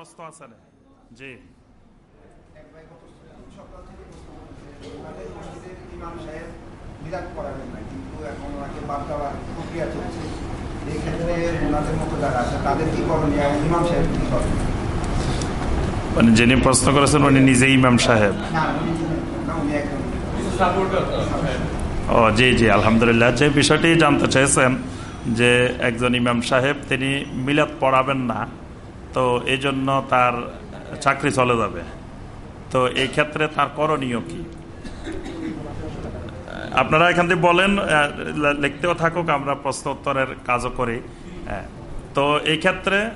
প্রশ্ন আছে না? জি। মানে যিনি প্রশ্ন করেছেন উনি নিজেই ইমাম সাহেব? ও জি জি আলহামদুলিল্লাহ। যে বিষয়টি জানতে চেয়েছেন যে একজন ইমাম সাহেব তিনি মিলাদ পড়াবেন না। তো এই জন্য তার চাকরি চলে যাবে। তো এই ক্ষেত্রে তার করণীয় কি? আপনারা এখান থেকে বলেন লিখতেও থাকুক, আমরা প্রশ্ন উত্তরের কাজও করি। হ্যাঁ। তো এই ক্ষেত্রে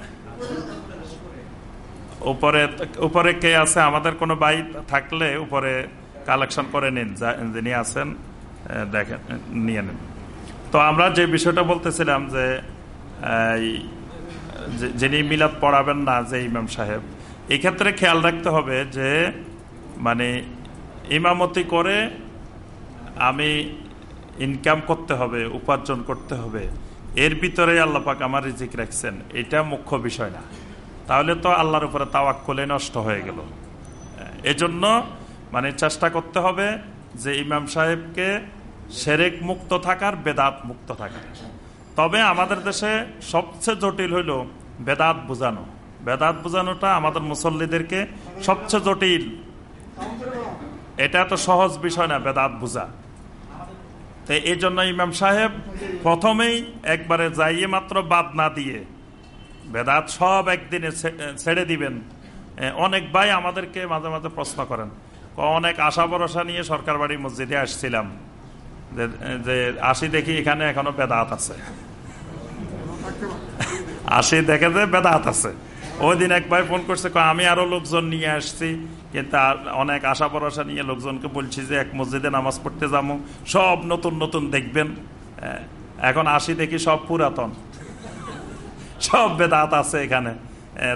উপরে উপরে কে আছে? আমাদের কোনো ভাই থাকলে উপরে কালেকশন করে নিন যিনি আছেন দেখেন, নিয়ে নিন। তো আমরা যে বিষয়টা বলতেছিলাম যে- যিনি মিলাদ পড়াবেন না, যে ইমাম সাহেব, এই ক্ষেত্রে খেয়াল রাখতে হবে যে মানে ইমামতি করে আমি ইনকাম করতে হবে, উপার্জন করতে হবে। এর ভিতরে আল্লাপাক আমার রিজিক রাখছেন। এটা মুখ্য বিষয় না। তাহলে তো আল্লাহর উপরে তাওয়াক্কলে নষ্ট হয়ে গেল। এজন্য মানে চেষ্টা করতে হবে যে ইমাম সাহেবকে সেরেক মুক্ত থাকার, বেদাত মুক্ত থাকার। তবে আমাদের দেশে সবচেয়ে জটিল হইল বেদাত বোঝানো। বেদাত বোঝানোটা আমাদের মুসল্লিদেরকে সবচেয়ে জটিল। এটা তো সহজ বিষয় না, বেদাত বোঝা। তো এই জন্য ইমাম সাহেব প্রথমেই একবারে যাইয়ে মাত্র বাদ না দিয়ে বেদাত সব একদিনে ছেড়ে দিবেন। অনেক ভাই আমাদেরকে মাঝে মাঝে প্রশ্ন করেন। অনেক আশা ভরসা নিয়ে সরকার বাড়ি মসজিদে আসছিলাম। যে- আসি দেখি এখানে এখনও বেদাত আছে। আসি দেখে যে বেদাত আছে। ওই দিন এক ভাই ফোন করছে আমি আরও লোকজন নিয়ে আসছি। কিন্তু অনেক আশা ভরসা নিয়ে লোকজনকে বলছি যে এক মসজিদে নামাজ পড়তে যাব। সব নতুন নতুন দেখবেন। এ, এখন আসি দেখি সব পুরাতন। সব বেদাত আছে এখানে।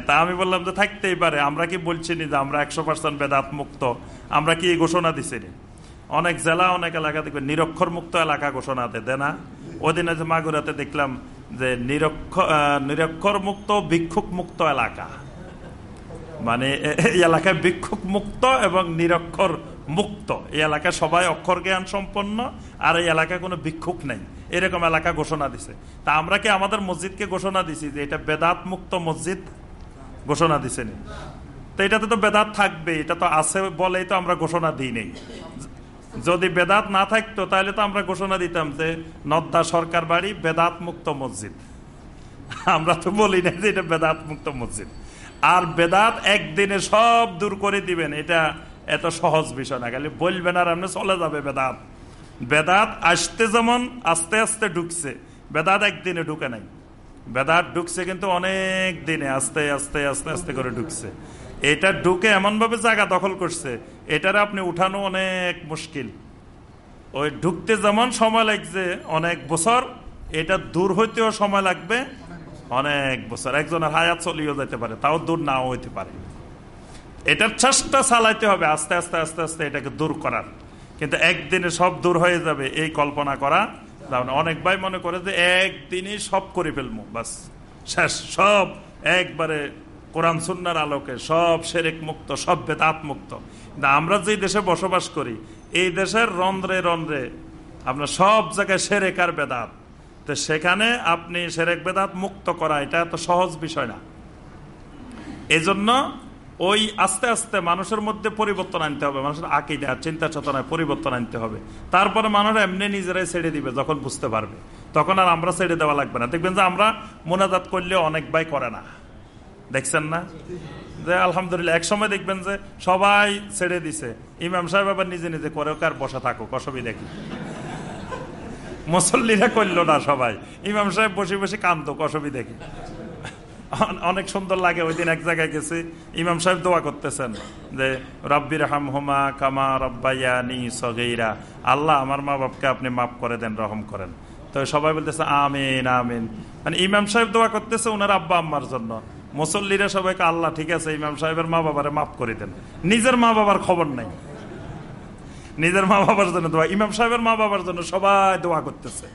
তা আমি বললাম যে থাকতেই পারে। আমরা কি বলছি নি যে আমরা একশো পার্সেন্ট বেদাত মুক্ত? আমরা কি ঘোষণা দিছি? অনেক জেলা, অনেক এলাকা দেখবে নিরক্ষর মুক্ত এলাকা ঘোষণা দেয় না ওদিনে যে মাগুরাতে দেখলাম যে নিরক্ষর নিরক্ষর মুক্ত ভিক্ষুক মুক্ত এলাকা। মানে এই এলাকায় ভিক্ষুক মুক্ত এবং নিরক্ষর মুক্ত এই এলাকায় সবাই অক্ষর জ্ঞান সম্পন্ন, আর এই এলাকায় কোনো ভিক্ষুক নেই। এরকম এলাকা ঘোষণা দিছে। তা আমরা কি আমাদের মসজিদকে ঘোষণা দিছি যে এটা বেদাত মুক্ত মসজিদ? ঘোষণা দিছে নি তো এটাতে তো বেদাত থাকবে এটা তো আছে বলেই তো আমরা ঘোষণা দিই নেই। যদি বেদাত না থাকতো, তাহলে তো আমরা ঘোষণা দিতাম যে নদ্দা সরকার বাড়ি বেদাত মুক্ত মসজিদ। আমরা তো বলি না যে এটা বেদাত মুক্ত মসজিদ। আর বেদাত একদিনে সব দূর করে দিবেন, এটা এত সহজ বিষয় না। খালি বলবেন আর আপনি চলে যাবে বেদাত। বেদাত আসতে যেমন আস্তে আস্তে ঢুকছে, বেদাত একদিনে ঢুকে নাই। বেদাত ঢুকছে কিন্তু অনেক দিনে আস্তে আস্তে আস্তে আস্তে করে ঢুকছে। এটা ঢুকে এমন ভাবে জায়গা দখল করছে, এটার আপনি উঠানো অনেক মুশকিল। ওই ঢুকতে যেমন সময় লাগছে, অনেক বছর, এটা দূর হইতেও সময় লাগবে, অনেক বছর। একজনের হায়াত চলিয়েও যেতে পারে, তাও দূর নাও হইতে পারে। এটার চেষ্টা চালাইতে হবে, আস্তে আস্তে আস্তে আস্তে এটাকে দূর করার। কিন্তু একদিনে সব দূর হয়ে যাবে, এই কল্পনা করা। যাবে না। অনেক ভাই মনে করে যে, একদিনই সব করে ফেলব বাস। শেষ, সব একবারে কোরআন সুন্নার আলোকে সব সেরেক মুক্ত, সব বেদাত মুক্ত। কিন্তু আমরা যে দেশে বসবাস করি, এই দেশের রন্ধ্রে রন্ধ্রে আপনার সব জায়গায় সেরেক আর বেদাত। তো সেখানে আপনি সেরেক বেদাত মুক্ত করা, এটা এত সহজ বিষয় না। এজন্য ওই আস্তে আস্তে মানুষের মধ্যে পরিবর্তন আনতে হবে, মানুষের আকিদা চিন্তা চেতনায় পরিবর্তন আনতে হবে। তারপরে মানুষ এমনি নিজেরাই ছেড়ে দিবে যখন বুঝতে পারবে। তখন আর আমরা ছেড়ে দেওয়া লাগবে না। দেখবেন যে আমরা মোনাজাত করলে অনেক ভাই করে না। দেখছেন না? যে আলহামদুলিল্লাহ, এক সময় দেখবেন যে সবাই ছেড়ে দিছে। ইমাম সাহেব আবার নিজে নিজে করে আর বসা থাকুক, অসুবিধা কি? মুসল্লিরা করল না সবাই। ইমাম সাহেব বসে বসে কান্দুক অসুবিধা কি? অন- অনেক সুন্দর লাগে, ওই দিন এক জায়গায় গেছি, ইমাম সাহেব দোয়া করতেছেন যে রব্বির হাম হুমা কামা রব্বাইয়ানি সগেইরা আল্লাহ, আমার মা বাপকে আপনি মাফ করে দেন, রহম করেন। তো সবাই বলতেছে, আমিন আমিন। মানে ইমাম সাহেব দোয়া করতেছে ওনার আব্বা আম্মার জন্য। মুসল্লিরা সবাইকে আল্লাহ, ঠিক আছে, ইমাম সাহেবের মা বাবারে মাফ করে দেন। নিজের মা বাবার খবর নাই। নিজের মা বাবার জন্য দোয়া, ইমাম সাহেবের মা বাবার জন্য সবাই দোয়া করতেছে।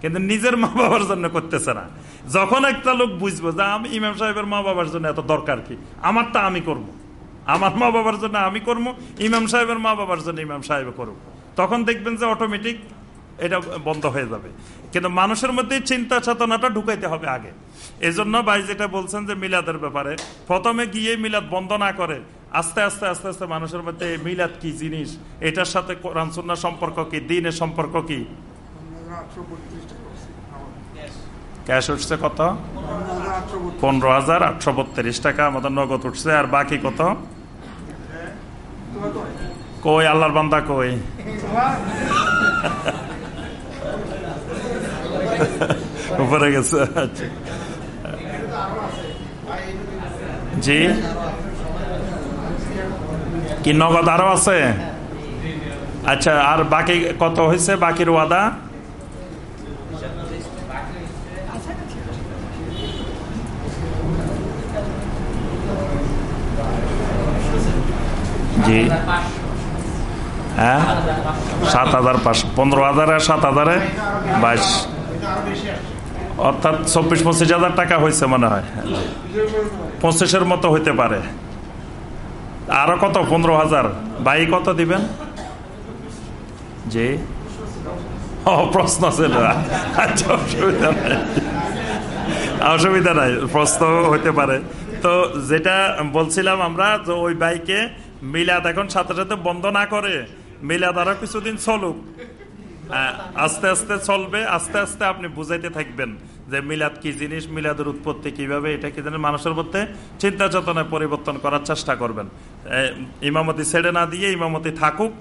কিন্তু নিজের মা বাবার জন্য করতেছে না। যখন একটা লোক বুঝব যে আমি ইমাম সাহেবের মা বাবার জন্য এত দরকার কি, আমারটা আমি করব। আমার মা বাবার জন্য আমি করব, ইমাম সাহেবের মা বাবার জন্য ইমাম সাহেব করব। তখন দেখবেন যে অটোমেটিক এটা বন্ধ হয়ে যাবে। কিন্তু মানুষের মধ্যে চিন্তা চেতনাটা ঢুকাইতে হবে আগে। এই জন্য ভাই যেটা বলছেন যে মিলাদের ব্যাপারে, প্রথমে গিয়ে মিলাদ বন্ধ না করে আস্তে আস্তে আস্তে আস্তে মানুষের মধ্যে মিলাদ কি জিনিস? এটার সাথে কোরআন, সুন্নাহ সম্পর্ক কি? দিনের সম্পর্ক কি? ক্যাশ উঠছে কত? পনেরো হাজার আটশো বত্রিশ টাকা, আমাদের নগদ উঠছে, আর বাকি কত? কই, আল্লাহর বান্দা কই? উপরে গেছে। জি। কি নগদ আরও আছে? আচ্ছা আর বাকি কত হয়েছে? বাকির ওয়াদা? জি। হ্যাঁ? সাত হাজার পাঁচশো। পনেরো হাজারে, সাত হাজারে? বাইশ। অর্থাৎ চব্বিশ পঁচিশ হাজার টাকা হয়েছে মনে হয়। পঁচিশের মতো হইতে পারে। আরও কত? পনেরো হাজার। বাই কত দিবেন? জি। ও, প্রশ্ন ছিল আচ্ছা অসুবিধা নাই। অসুবিধা নাই, প্রশ্ন হইতে পারে। তো যেটা বলছিলাম আমরা যে ওই বাইকে মিলাদ এখন সাথে সাথে বন্ধ না করে মিলাদ আরও কিছুদিন চলুক। আস্তে আস্তে চলবে, আস্তে আস্তে আপনি বুঝাইতে থাকবেন যে মিলাদ কি জিনিস, মিলাদের উৎপত্তি কীভাবে, এটা কি জানেন মানুষের মধ্যে চিন্তা চেতনায় পরিবর্তন করার চেষ্টা করবেন। ইমামতি ছেড়ে না দিয়ে ইমামতি থাকুক,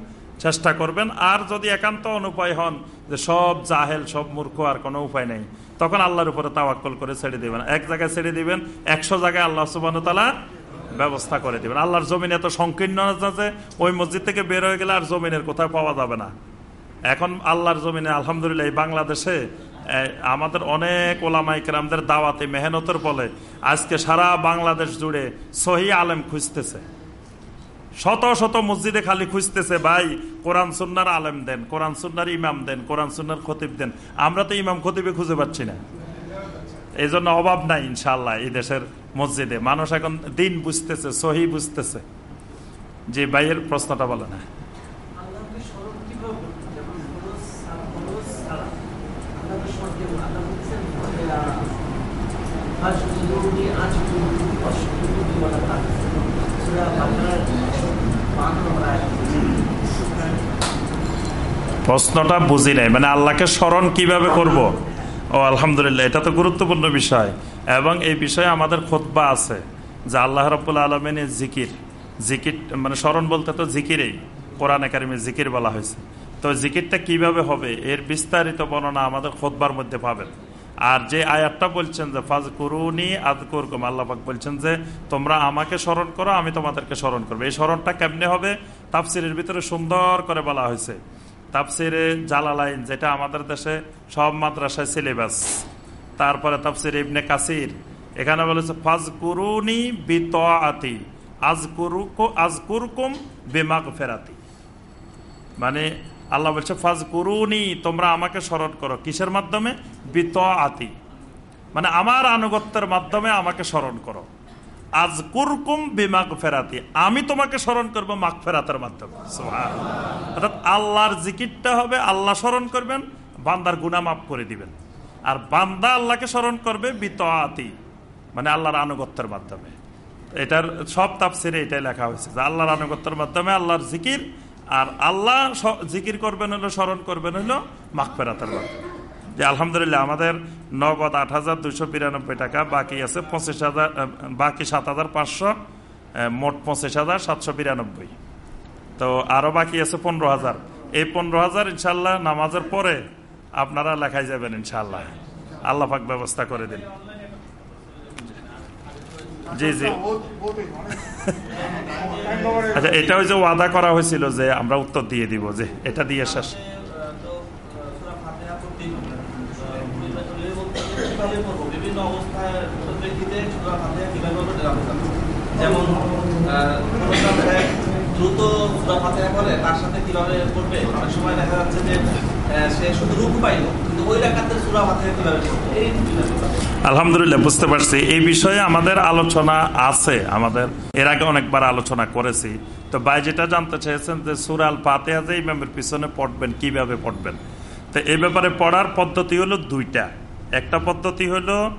চেষ্টা করবেন। আর যদি একান্ত অনুপায় হন যে সব জাহেল, সব মূর্খ, আর কোনো উপায় নেই, তখন আল্লাহর উপরে তাওয়াক্কল করে ছেড়ে দিবেন। এক জায়গায় ছেড়ে দিবেন, একশো জায়গায় আল্লাহ সুবান তালা ব্যবস্থা করে দিবেন। আল্লাহর জমিন এত সংকীর্ণ আছে ওই মসজিদ থেকে বের হয়ে গেলে আর জমিনের কোথাও পাওয়া যাবে না। এখন আল্লাহর জমিনে, আলহামদুলিল্লাহ, এই বাংলাদেশে আমাদের অনেক ওলামাইকরামদের দাওয়াতে মেহনতের ফলে আজকে সারা বাংলাদেশ জুড়ে সহি আলেম খুঁজতেছে। শত শত মসজিদে খালি খুঁজতেছে, ভাই, কোরআন সুন্নার আলেম দেন, কোরআন সুন্নার ইমাম দেন, কোরআন সুন্নার খতিব দেন। আমরা তো ইমাম খতিবে খুঁজে পাচ্ছি না। এই জন্য অভাব নাই ইনশাল্লাহ এই দেশের মসজিদে। মানুষ এখন দিন বুঝতেছে, সহি বুঝতেছে। যে ভাইয়ের প্রশ্নটা বলে না আল্লাহকে স্মরণ কীভাবে করবেন? যেমন ফরজ, সালাম, ফরজ, সালাম। আল্লাহকে স্মরণ কীভাবে? আল্লাহ বলছেন যে, আহ, ফাসজুদুনি আজকুরকুম ওয়ালা তাকফুরুন। সূরা বাকারার 52 নম্বর আয়াত। প্রশ্নটা বুঝি নাই। মানে আল্লাহকে স্মরণ কীভাবে করব? ও আলহামদুলিল্লাহ এটা তো গুরুত্বপূর্ণ বিষয়। এবং এই বিষয়ে আমাদের খোদবা আছে যে আল্লাহ রব্বুল আলমিনের জিকির। জিকির মানে স্মরণ বলতে তো জিকিরেই। কোরআন একাডেমি জিকির বলা হয়েছে। তো জিকিরটা কীভাবে হবে? এর বিস্তারিত বর্ণনা আমাদের খোদবার মধ্যে পাবেন। আর যে আয়াতটা বলছেন যে ফাজ করুনি আদ করকুম আল্লাপাক বলছেন যে, তোমরা আমাকে স্মরণ করো, আমি তোমাদেরকে স্মরণ করব। এই স্মরণটা কেমনে হবে? তাফসিরের ভিতরে সুন্দর করে বলা হয়েছে। তাফসিরে জালালাইন, যেটা আমাদের দেশে সব মাদ্রাসায় সিলেবাস। তারপরে তাফসির ইবনে কাসির, এখানে বলেছে ফাজ কুরুনি বিত আতি আজ কুরকুম বেমাক ফেরাতি মানে আল্লাহ বলছে ফাজ কুরুনি তোমরা আমাকে স্মরণ করো। কিসের মাধ্যমে? বিত আতি মানে আমার আনুগত্যের মাধ্যমে আমাকে স্মরণ করো। আজ কুরকুম বিমাক ফেরাতি আমি তোমাকে স্মরণ করব মাক ফেরাতের মাধ্যমে অর্থাৎ আল্লাহর জিকিরটা হবে, আল্লাহ স্মরণ করবেন, বান্দার গুণা মাফ করে দিবেন। আর বান্দা আল্লাহকে স্মরণ করবে বিতআতি মানে আল্লাহর আনুগত্যের মাধ্যমে। এটার সব তাফসিরে এটাই লেখা হয়েছে যে আল্লাহর আনুগত্যের মাধ্যমে আল্লাহর জিকির আর আল্লাহ জিকির করবেন হলো স্মরণ করবেন হলো মাকফেরাতের মাধ্যমে যে আলহামদুলিল্লাহ আমাদের নগদ আট হাজার দুশো বিরানব্বই টাকা, বাকি আছে পঁচিশ হাজার বাকি সাত হাজার পাঁচশো মোট পঁচিশ হাজার সাতশো বিরানব্বই। তো আরও বাকি আছে পনেরো হাজার। এই পনেরো হাজার ইনশাল্লাহ নামাজের পরে আপনারা লেখাই যাবেন ইনশাল্লাহ। আল্লাহ পাক ব্যবস্থা করে দিন। জি আচ্ছা এটা ওই যে ওয়াদা করা হয়েছিল যে আমরা উত্তর দিয়ে দিব, যে এটা দিয়ে শেষ। যেমন দ্রুত পড়ে তার সাথে কীভাবে পড়বে অনেক সময় দেখা যাচ্ছে যে আলহামদুলিল্লাহ, বুঝতে পারছি। এই বিষয়ে আমাদের আলোচনা আছে। আমাদের এর আগে অনেকবার আলোচনা করেছি। তো ভাই যেটা জানতে চেয়েছেন যে সুরাল পাতেয়া যে ইমামের পিছনে পড়বেন, কীভাবে পড়বেন? তো এই ব্যাপারে পড়ার পদ্ধতি হলো দুইটা। একটা পদ্ধতি হলো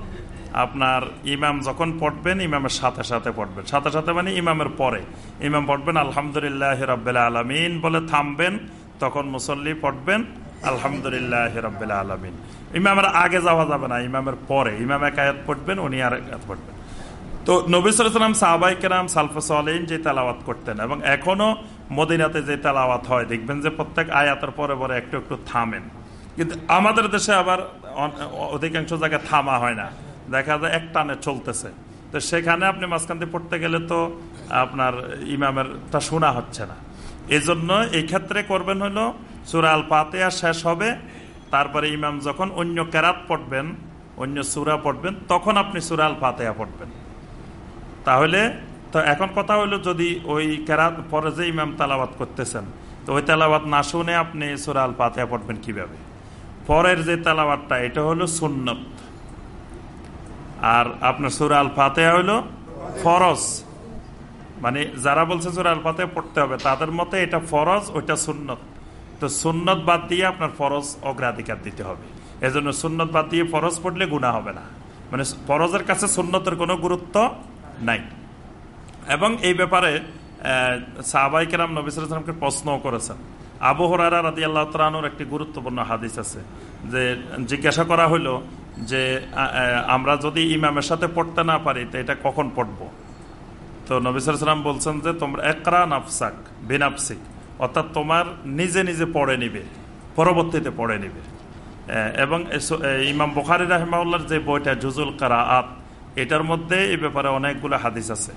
আপনার ইমাম যখন পড়বেন, ইমামের সাথে সাথে পড়বেন। সাথে সাথে মানে ইমামের পরে। ইমাম পড়বেন, আলহামদুলিল্লাহ রব্বেল আলমিন বলে থামবেন, তখন মুসল্লি পড়বেন। আলহামদুলিল্লাহ রব্বেল আলমিন। ইমামের আগে যাওয়া যাবে না, ইমামের পরে। ইমাম এক আয়াত পড়বেন, উনি আর আয়াত পড়বেন। তো নবী সালাম সাহাবাই কেরাম সালফাসলিন যে তেলাওয়াত করতেন এবং এখনও মদিনাতে যে তেলাওয়াত হয়, দেখবেন যে প্রত্যেক আয়াতের পরে পরে একটু একটু থামেন। কিন্তু আমাদের দেশে আবার অধিকাংশ জায়গায় থামা হয় না। দেখা যায় এক টানে চলতেছে। তো সেখানে আপনি মাঝখান দিয়ে পড়তে গেলে তো আপনার ইমামেরটা শোনা হচ্ছে না। এই জন্য এই ক্ষেত্রে করবেন হলো সুরা আল পাতেয়া শেষ হবে, তারপরে ইমাম যখন অন্য কেরাত পড়বেন, অন্য সুরা পড়বেন, তখন আপনি সুরা আল পাতেয়া পড়বেন। তাহলে, তো এখন কথা হলো যদি ওই কেরাত পরে যে ইমাম তালাবাত করতেছেন, তো ওই তালাবাত না শুনে আপনি সুরা আল পাতেয়া পড়বেন কীভাবে? পরের যে তালাবাতটা এটা হলো সুন্নত। আর আপনার সুরা আল ফাতেহা হলো ফরজ। মানে যারা বলছে সুরা আল ফাতেহা পড়তে হবে, তাদের মতে এটা ফরজ, ওইটা সুন্নত। তো সুন্নত বাদ দিয়ে আপনার ফরজ অগ্রাধিকার দিতে হবে। এজন্য সুন্নত বাদ দিয়ে ফরজ পড়লে গুণা হবে না। মানে ফরজের কাছে সুন্নতের কোনো গুরুত্ব নাই। এবং এই ব্যাপারে সাহাবাই কেরাম নবিসামকে প্রশ্নও করেছেন। আবু হরারা রাদি আল্লাহ তালানুর একটি গুরুত্বপূর্ণ হাদিস আছে, যে জিজ্ঞাসা করা হলো যে আমরা যদি ইমামের সাথে পড়তে না পারি, তো এটা কখন পড়ব? তো নবিসাম বলছেন যে, তোমরা একরা নাফসাক, বিনাফসিক। অর্থাৎ তোমার নিজে নিজে পড়ে নিবে, পরবর্তীতে পড়ে নিবে। এবং ইমাম বুখারি রাহমাউল্লার যে বইটা জুজুল কারা আত এটার মধ্যে এই ব্যাপারে অনেকগুলো হাদিস আছে।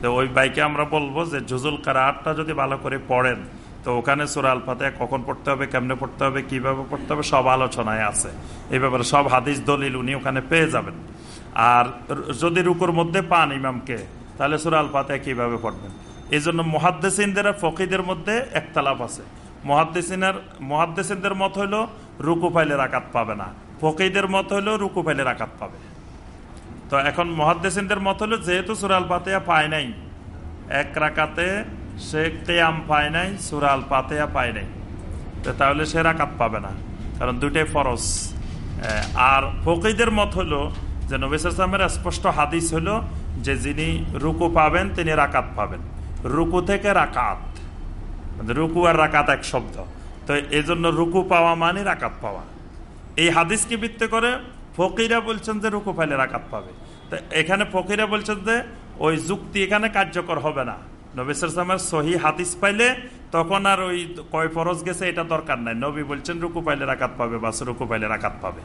তো ওই বাইকে আমরা বলব যে জুজুল কারা আটটা যদি ভালো করে পড়েন, তো ওখানে সুরা আল ফাতেহা কখন পড়তে হবে, কেমনে পড়তে হবে, কীভাবে পড়তে হবে, সব আলোচনায় আছে। এই ব্যাপারে সব হাদিস দলিল উনি ওখানে পেয়ে যাবেন। আর যদি রুকুর মধ্যে পান ইমামকে, তাহলে সুরা আল ফাতেহা কীভাবে পড়বেন? এই জন্য মহাদ্দেসিনদের আর ফকিদের মধ্যে একতালাপ আছে। মহাদ্দেসিনের, মহাদ্দেসিনদের মত হইল রুকু পাইলে রাকাত পাবে না। ফকিদের মত হইল রুকু পাইলে রাকাত পাবে। তো এখন মহাদ্দেসিনদের মত হলো যেহেতু সুরাল পাতেয়া পায় নাই, এক রাকাতে সে কেয়াম পায় নাই সুরাল পাতেয়া পায় নাই। তাহলে সে রাকাত পাবে না, কারণ দুইটাই ফরজ। আর ফকিদের মত হলো যে নবিসামের স্পষ্ট হাদিস হলো যে যিনি রুকু পাবেন, তিনি রাকাত পাবেন। রুকু থেকে রাকাত। মানে রুকু আর রাকাত এক শব্দ। তো এই জন্য রুকু পাওয়া মানে রাকাত পাওয়া। এই হাদিসকে ভিত্তি করে ফকিরা বলছেন যে রুকু পাইলে রাকাত পাবে। তো এখানে ফকিরা বলছেন যে ওই যুক্তি এখানে কার্যকর হবে না। নবিসামের সহি হাদিস পাইলে তখন আর ওই কয় ফরজ গেছে এটা দরকার নাই। নবী বলছেন রুকু পাইলে রাকাত পাবে, বাস রুকু পাইলে রাকাত পাবে।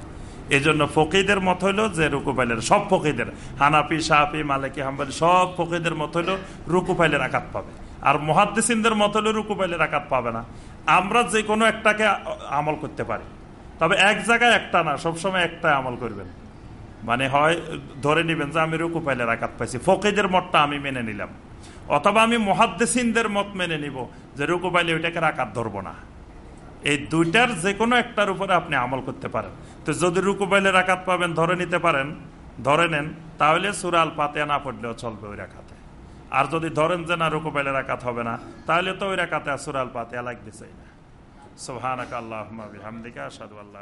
এই জন্য ফকিদের মত হইল যে রুকু পাইলে সব ফকিদের। হানাপি সাহাপি মালিকি, হাম্বালি, সব ফকিদের মত হইল রুকু পাইলে রাকাত পাবে। আর মহাদ্দিসিনদের মত হইল রুকু পাইলে রাকাত পাবে না। আমরা যে কোনো একটাকে আমল করতে পারি। তবে এক জায়গায় একটা না, সবসময় একটা আমল করবেন। মানে হয়, ধরে নিবেন যে আমি রুকু পাইলে রাকাত পাইছি। ফকিদের মতটা আমি মেনে নিলাম। অথবা আমি মহাদ্দেসিনদের মত মেনে নিব যে রুকু পাইলে ওইটাকে রাকাত ধরবো না। এই দুইটার যে কোনো একটার উপরে আপনি আমল করতে পারেন। তো যদি রুকু পাইলে রাখাত পাবেন, ধরে নিতে পারেন, ধরে নেন, তাহলে সুরাল পাতে না পড়লেও চলবে ওই রাখাতে আর যদি ধরেন যে না, রুকু পাইলে রাখাত হবে না, তাহলে তো ওই রাখাতে সুরাল পাতে লাগতেছেই না। সোহানাক আল্লাহ হামদিকা সাদু আল্লাহ